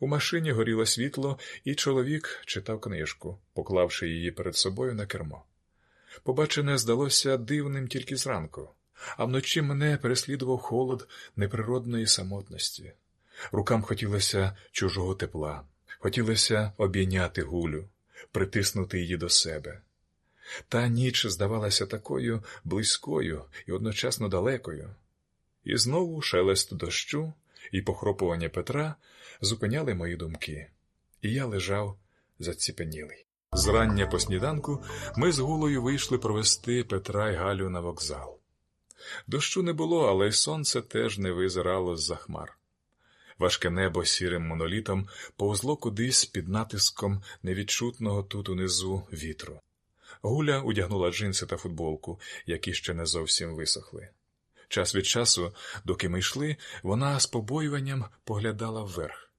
У машині горіло світло, і чоловік читав книжку, поклавши її перед собою на кермо. Побачене здалося дивним тільки зранку, а вночі мене переслідував холод неприродної самотності. Рукам хотілося чужого тепла, хотілося обійняти гулю, притиснути її до себе. Та ніч здавалася такою близькою і одночасно далекою. І знову шелест дощу і похропування Петра зупиняли мої думки, і я лежав заціпенілий. Зрання по сніданку ми з гулою вийшли провести Петра й Галю на вокзал. Дощу не було, але й сонце теж не визирало з за хмар. Важке небо сірим монолітом повзло кудись під натиском невідчутного тут унизу вітру. Гуля одягнула джинси та футболку, які ще не зовсім висохли. Час від часу, доки ми йшли, вона з побоюванням поглядала вверх.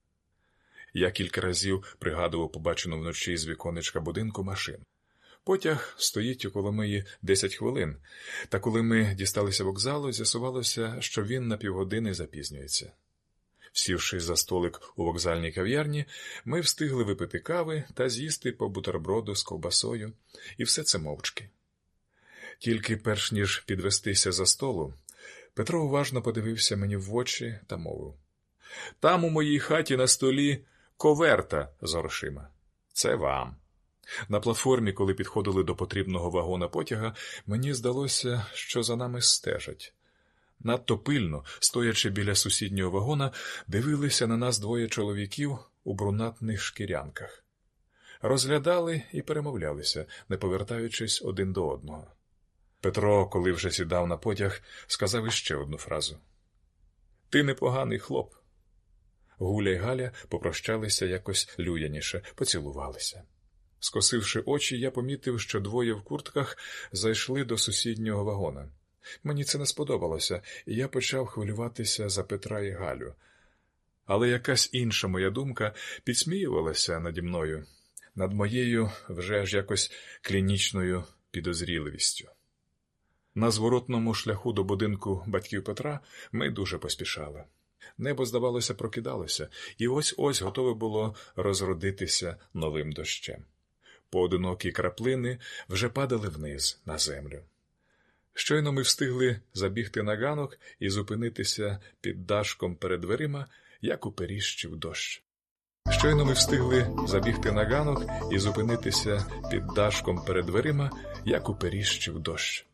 Я кілька разів пригадував побачену вночі з віконечка будинку машин. Потяг стоїть у Коломиї 10 хвилин, та коли ми дісталися вокзалу, з'ясувалося, що він на півгодини запізнюється. Сівши за столик у вокзальній кав'ярні, ми встигли випити кави та з'їсти по бутерброду з ковбасою, і все це мовчки. Тільки перш ніж підвестися за столу, Петро уважно подивився мені в очі та мовив Там у моїй хаті на столі коверта з грошима. Це вам. На платформі, коли підходили до потрібного вагона потяга, мені здалося, що за нами стежать. Надто пильно, стоячи біля сусіднього вагона, дивилися на нас двоє чоловіків у брунатних шкірянках. Розглядали і перемовлялися, не повертаючись один до одного. Петро, коли вже сідав на потяг, сказав іще одну фразу: Ти непоганий хлоп. Гуля й Галя попрощалися якось люяніше, поцілувалися. Скосивши очі, я помітив, що двоє в куртках зайшли до сусіднього вагона. Мені це не сподобалося, і я почав хвилюватися за Петра і Галю. Але якась інша моя думка підсміювалася наді мною, над моєю вже ж якось клінічною підозріливістю. На зворотному шляху до будинку батьків Петра ми дуже поспішали. Небо, здавалося, прокидалося, і ось ось готове було розродитися новим дощем. Поодинокі краплини вже падали вниз на землю. Щойно ми встигли забігти на ганок і зупинитися під дашком перед дверима, як уперіщив дощ. Щойно ми встигли забігти на ганок і зупинитися під дашком перед дверима, як уперіщив дощ.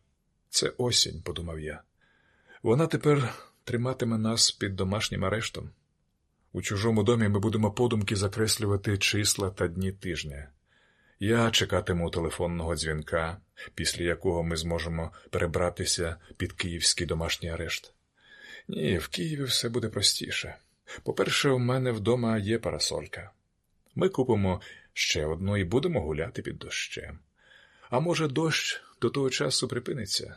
Це осінь, подумав я. Вона тепер триматиме нас під домашнім арештом. У чужому домі ми будемо подумки закреслювати числа та дні тижня. Я чекатиму телефонного дзвінка, після якого ми зможемо перебратися під київський домашній арешт. Ні, в Києві все буде простіше. По-перше, у мене вдома є парасолька. Ми купимо ще одну і будемо гуляти під дощем. А може, дощ до того часу припиниться,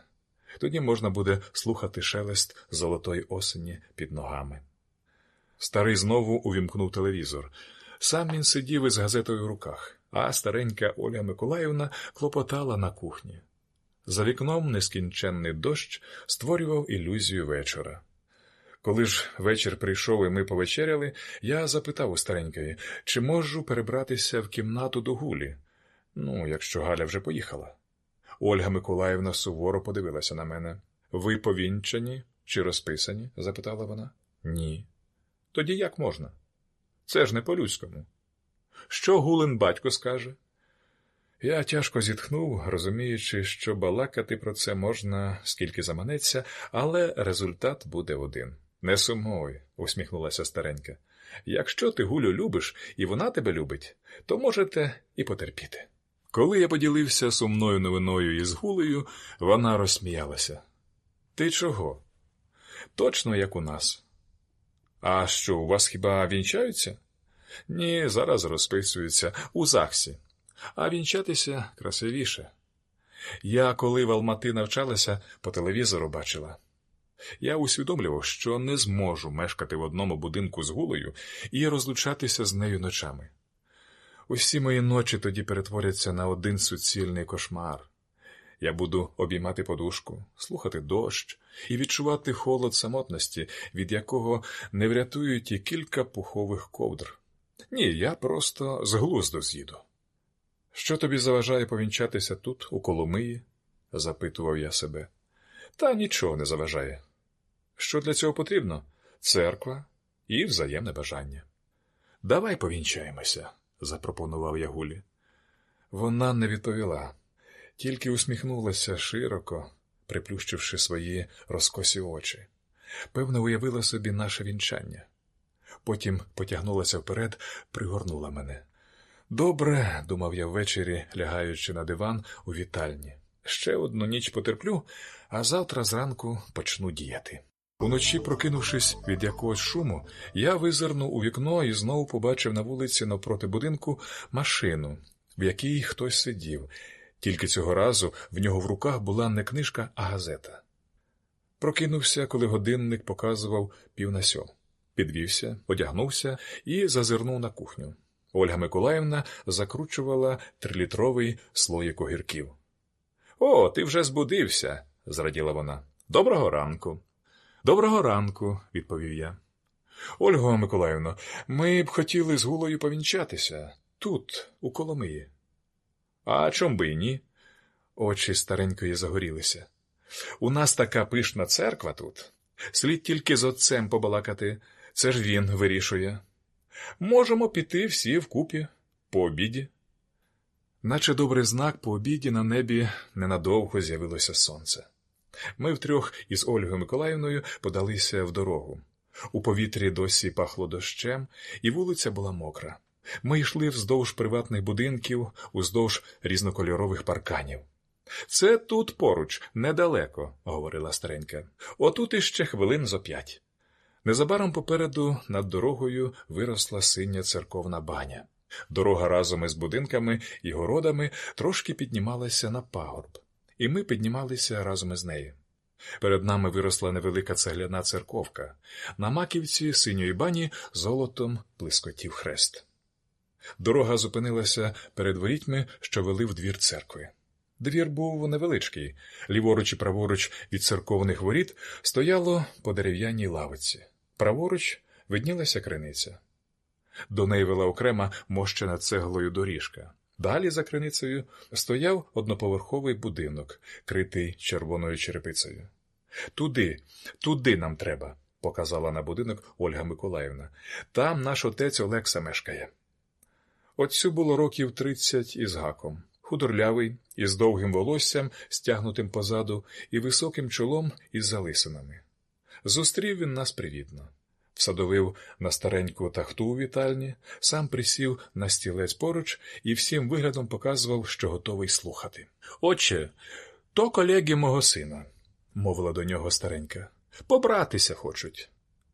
тоді можна буде слухати шелест золотої осені під ногами. Старий знову увімкнув телевізор. Сам він сидів із газетою в руках, а старенька Оля Миколаївна клопотала на кухні. За вікном нескінченний дощ створював ілюзію вечора. Коли ж вечір прийшов і ми повечеряли, я запитав у старенької, чи можу перебратися в кімнату до гулі, ну, якщо Галя вже поїхала. Ольга Миколаївна суворо подивилася на мене. Ви повінчані чи розписані? запитала вона. Ні. Тоді як можна? Це ж не по-людському. Що Гулин батько скаже? Я тяжко зітхнув, розуміючи, що балакати про це можна скільки заманеться, але результат буде один. Не сумуй, усміхнулася старенька. Якщо ти Гулю любиш і вона тебе любить, то можете і потерпіти. Коли я поділився сумною новиною із Гулею, вона розсміялася. Ти чого? Точно як у нас. А що, у вас хіба вінчаються? Ні, зараз розписуються у ЗАГСі, а вінчатися красивіше. Я, коли в Алмати навчалася, по телевізору бачила. Я усвідомлював, що не зможу мешкати в одному будинку з гулею і розлучатися з нею ночами. Усі мої ночі тоді перетворяться на один суцільний кошмар. Я буду обіймати подушку, слухати дощ і відчувати холод самотності, від якого не врятують і кілька пухових ковдр. Ні, я просто з глузду з'їду. Що тобі заважає повінчатися тут, у Коломиї? запитував я себе. Та нічого не заважає. Що для цього потрібно? Церква і взаємне бажання. Давай повінчаємося, запропонував я Гулі. Вона не відповіла, тільки усміхнулася широко, приплющивши свої розкосі очі. Певно, уявила собі наше вінчання. Потім потягнулася вперед, пригорнула мене. Добре, думав я ввечері, лягаючи на диван у вітальні. Ще одну ніч потерплю, а завтра зранку почну діяти. Уночі, прокинувшись від якогось шуму, я визирнув у вікно і знову побачив на вулиці навпроти будинку машину, в якій хтось сидів, тільки цього разу в нього в руках була не книжка, а газета. Прокинувся, коли годинник показував пів на сьом. Підвівся, одягнувся і зазирнув на кухню. Ольга Миколаївна закручувала трилітровий слоїк огірків. О, ти вже збудився, зраділа вона. Доброго ранку. Доброго ранку, відповів я. Ольго Миколаївно, ми б хотіли з Гулою повінчатися тут, у Коломиї. А чом би й ні? Очі старенької загорілися. У нас така пишна церква тут. Слід тільки з отцем побалакати. Це ж він вирішує. Можемо піти всі вкупі, по обіді. Наче добрий знак по обіді на небі ненадовго з'явилося сонце. Ми втрьох із Ольгою Миколаївною подалися в дорогу. У повітрі досі пахло дощем, і вулиця була мокра. Ми йшли вздовж приватних будинків, уздовж різнокольорових парканів. Це тут поруч, недалеко, говорила старенька. Отут іще хвилин зо п'ять. Незабаром попереду над дорогою виросла синя церковна баня. Дорога разом із будинками і городами трошки піднімалася на пагорб, і ми піднімалися разом із нею. Перед нами виросла невелика цегляна церковка. На маківці синьої бані золотом блискотів хрест. Дорога зупинилася перед ворітьми, що вели в двір церкви. Двір був невеличкий, ліворуч і праворуч від церковних воріт стояло по дерев'яній лавиці. Праворуч виднілася криниця. До неї вела окрема мощена цеглою доріжка. Далі за криницею стояв одноповерховий будинок, критий червоною черепицею. Туди, туди нам треба, показала на будинок Ольга Миколаївна. Там наш отець Олекса мешкає. Отцю було років тридцять із гаком, худорлявий, із довгим волоссям, стягнутим позаду, і високим чолом із залисинами. Зустрів він нас привітно. Всадовив на стареньку тахту у вітальні, сам присів на стілець поруч і всім виглядом показував, що готовий слухати. Отче, то колеги мого сина, мовила до нього старенька. Побратися хочуть.